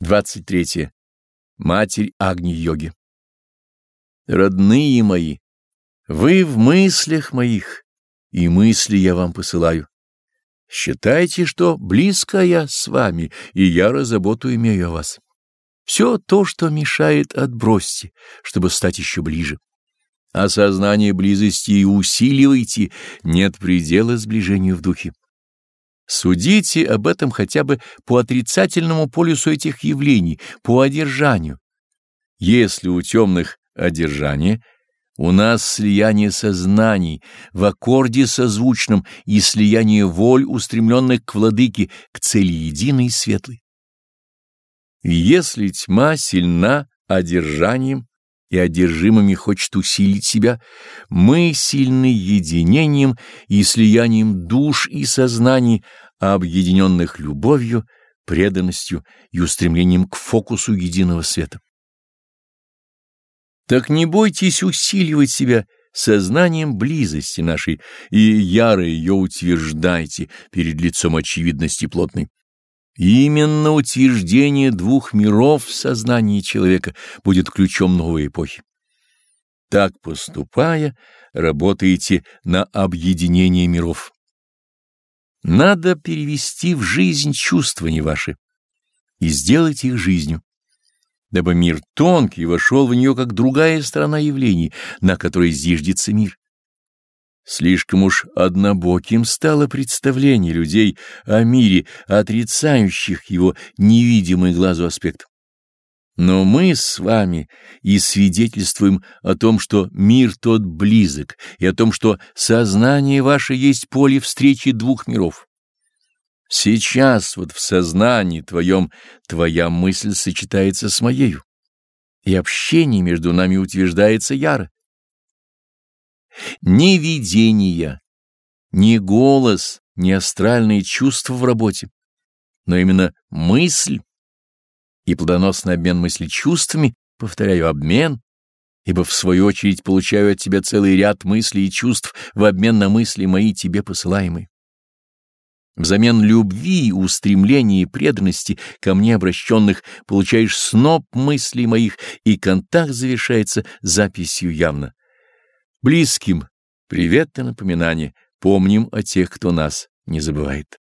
23. Матерь Агни-йоги. Родные мои, вы в мыслях моих, и мысли я вам посылаю. Считайте, что близко я с вами, и яро заботу имею о вас. Все то, что мешает, отбросьте, чтобы стать еще ближе. Осознание близости усиливайте, нет предела сближению в духе. Судите об этом хотя бы по отрицательному полюсу этих явлений, по одержанию. Если у темных одержание, у нас слияние сознаний в аккорде созвучном и слияние воль, устремленных к владыке, к цели единой и светлой. Если тьма сильна одержанием, и одержимыми хочет усилить себя, мы сильны единением и слиянием душ и сознаний, объединенных любовью, преданностью и устремлением к фокусу единого света. Так не бойтесь усиливать себя сознанием близости нашей и яро ее утверждайте перед лицом очевидности плотной. Именно утверждение двух миров в сознании человека будет ключом новой эпохи. Так поступая, работаете на объединение миров. Надо перевести в жизнь чувствования ваши и сделать их жизнью, дабы мир тонкий вошел в нее как другая сторона явлений, на которой зиждется мир. Слишком уж однобоким стало представление людей о мире, отрицающих его невидимый глазу аспект. Но мы с вами и свидетельствуем о том, что мир тот близок, и о том, что сознание ваше есть поле встречи двух миров. Сейчас вот в сознании твоем твоя мысль сочетается с моею, и общение между нами утверждается яро. Ни видения, ни голос, ни астральные чувства в работе, но именно мысль и плодоносный обмен мысли чувствами, повторяю, обмен, ибо в свою очередь получаю от тебя целый ряд мыслей и чувств в обмен на мысли мои тебе посылаемые. Взамен любви, устремления и преданности ко мне обращенных получаешь сноп мыслей моих, и контакт завершается записью явно. Близким привет и напоминание, помним о тех, кто нас не забывает.